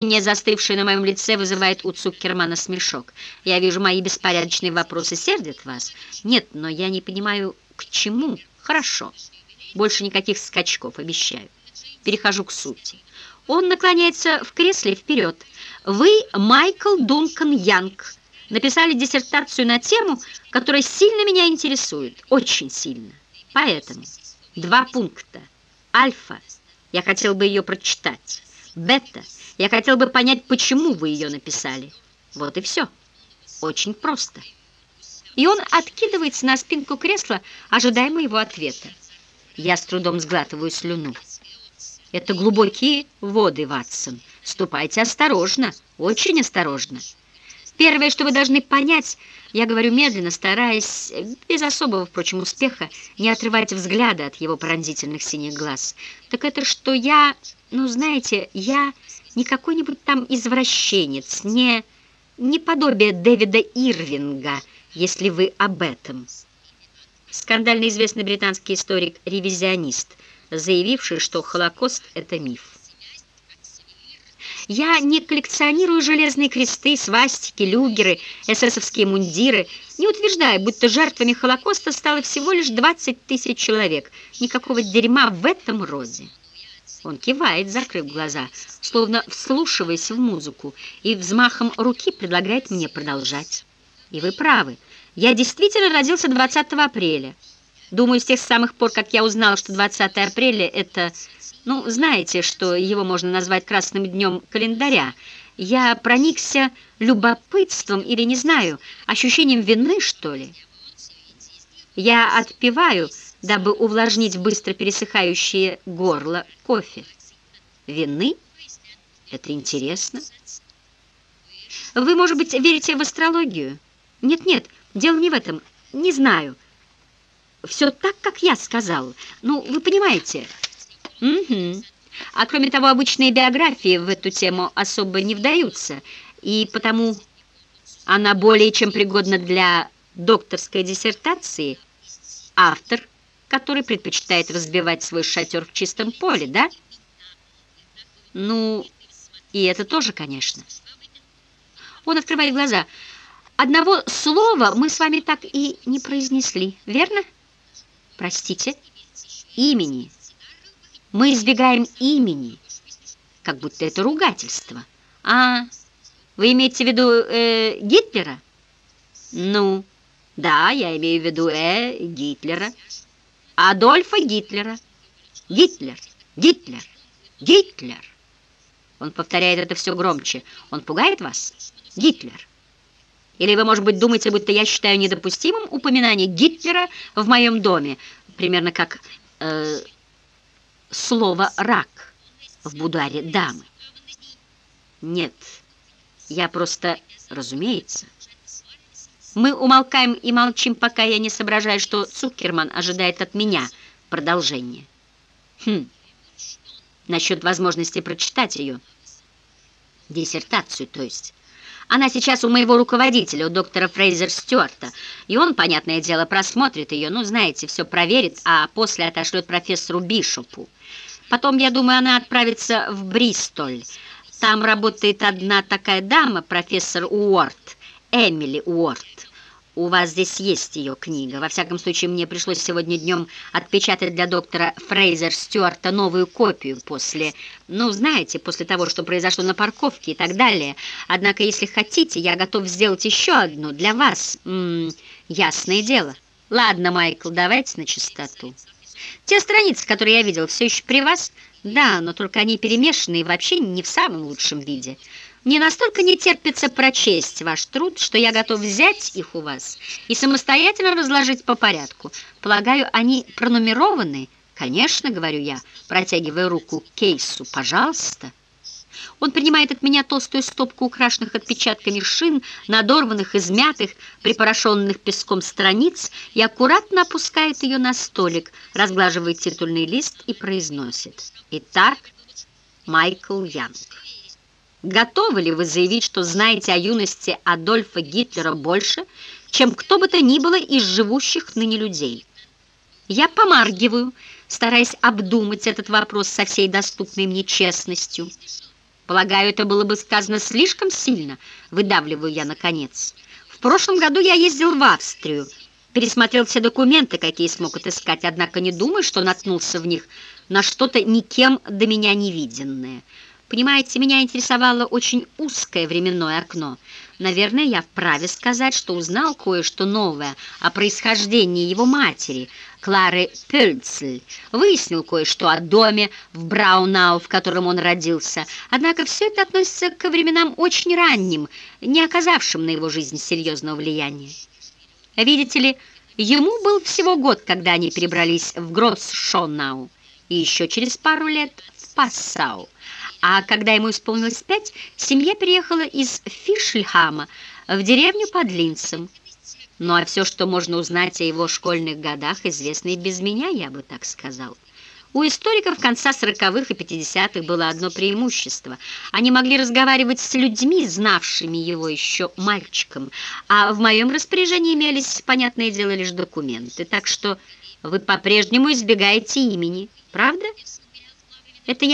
Не застывшее на моем лице вызывает у Цуккермана смешок. Я вижу, мои беспорядочные вопросы сердят вас. Нет, но я не понимаю, к чему. Хорошо. Больше никаких скачков, обещаю. Перехожу к сути. Он наклоняется в кресле вперед. Вы, Майкл Дункан Янг, написали диссертацию на тему, которая сильно меня интересует. Очень сильно. Поэтому два пункта. Альфа. Я хотел бы ее прочитать. Бета. Я хотел бы понять, почему вы ее написали. Вот и все. Очень просто. И он откидывается на спинку кресла, ожидая моего ответа. Я с трудом сглатываю слюну. Это глубокие воды, Ватсон. Ступайте осторожно, очень осторожно. Первое, что вы должны понять, я говорю медленно, стараясь, без особого, впрочем, успеха, не отрывать взгляда от его пронзительных синих глаз, так это что я, ну, знаете, я не какой-нибудь там извращенец, не, не подобие Дэвида Ирвинга, если вы об этом. Скандально известный британский историк-ревизионист, заявивший, что Холокост — это миф. Я не коллекционирую железные кресты, свастики, люгеры, эсэсовские мундиры, не утверждая, будто жертвами Холокоста стало всего лишь 20 тысяч человек. Никакого дерьма в этом роде. Он кивает, закрыв глаза, словно вслушиваясь в музыку, и взмахом руки предлагает мне продолжать. И вы правы, я действительно родился 20 апреля. Думаю, с тех самых пор, как я узнал, что 20 апреля — это ну, знаете, что его можно назвать красным днем календаря. Я проникся любопытством или, не знаю, ощущением вины, что ли. Я отпиваю, дабы увлажнить быстро пересыхающее горло кофе. Вины? Это интересно. Вы, может быть, верите в астрологию? Нет-нет, дело не в этом. Не знаю. Все так, как я сказал. Ну, вы понимаете... Угу. А кроме того, обычные биографии в эту тему особо не вдаются, и потому она более чем пригодна для докторской диссертации. Автор, который предпочитает разбивать свой шатер в чистом поле, да? Ну, и это тоже, конечно. Он открывает глаза. Одного слова мы с вами так и не произнесли, верно? Простите, имени. Мы избегаем имени, как будто это ругательство. А, вы имеете в виду э, Гитлера? Ну, да, я имею в виду э, Гитлера. Адольфа Гитлера. Гитлер, Гитлер, Гитлер. Он повторяет это все громче. Он пугает вас? Гитлер. Или вы, может быть, думаете, будто я считаю недопустимым упоминание Гитлера в моем доме, примерно как... Э, слово «рак» в бударе дамы. Нет, я просто, разумеется. Мы умолкаем и молчим, пока я не соображаю, что Цукерман ожидает от меня продолжения. Хм, насчет возможности прочитать ее. Диссертацию, то есть. Она сейчас у моего руководителя, у доктора Фрейзер Стюарта, и он, понятное дело, просмотрит ее, ну, знаете, все проверит, а после отошлет профессору Бишопу. Потом, я думаю, она отправится в Бристоль. Там работает одна такая дама, профессор Уорд, Эмили Уорд. У вас здесь есть ее книга. Во всяком случае, мне пришлось сегодня днем отпечатать для доктора Фрейзер Стюарта новую копию после, ну, знаете, после того, что произошло на парковке и так далее. Однако, если хотите, я готов сделать еще одну для вас. М -м, ясное дело. Ладно, Майкл, давайте на чистоту. Те страницы, которые я видел, все еще при вас? Да, но только они перемешаны и вообще не в самом лучшем виде. Мне настолько не терпится прочесть ваш труд, что я готов взять их у вас и самостоятельно разложить по порядку. Полагаю, они пронумерованы? Конечно, говорю я, протягивая руку к кейсу. Пожалуйста. Он принимает от меня толстую стопку украшенных отпечатками шин, надорванных, измятых, припорошенных песком страниц и аккуратно опускает ее на столик, разглаживает титульный лист и произносит. Итак, Майкл Янг. Готовы ли вы заявить, что знаете о юности Адольфа Гитлера больше, чем кто бы то ни было из живущих ныне людей? Я помаргиваю, стараясь обдумать этот вопрос со всей доступной мне честностью. Полагаю, это было бы сказано слишком сильно, выдавливаю я наконец. В прошлом году я ездил в Австрию, пересмотрел все документы, какие смог отыскать, однако не думаю, что наткнулся в них на что-то никем до меня не виденное. Понимаете, меня интересовало очень узкое временное окно. Наверное, я вправе сказать, что узнал кое-что новое о происхождении его матери, Клары Пельцель. Выяснил кое-что о доме в Браунау, в котором он родился. Однако все это относится к временам очень ранним, не оказавшим на его жизнь серьезного влияния. Видите ли, ему был всего год, когда они перебрались в Гроссшонау, и еще через пару лет в Пассау. А когда ему исполнилось пять, семья переехала из Фишльхама в деревню под Линцем. Ну а все, что можно узнать о его школьных годах, известно и без меня, я бы так сказал. У историков конца 40-х и 50-х было одно преимущество. Они могли разговаривать с людьми, знавшими его еще мальчиком, а в моем распоряжении имелись, понятное дело, лишь документы. Так что вы по-прежнему избегаете имени, правда? Это я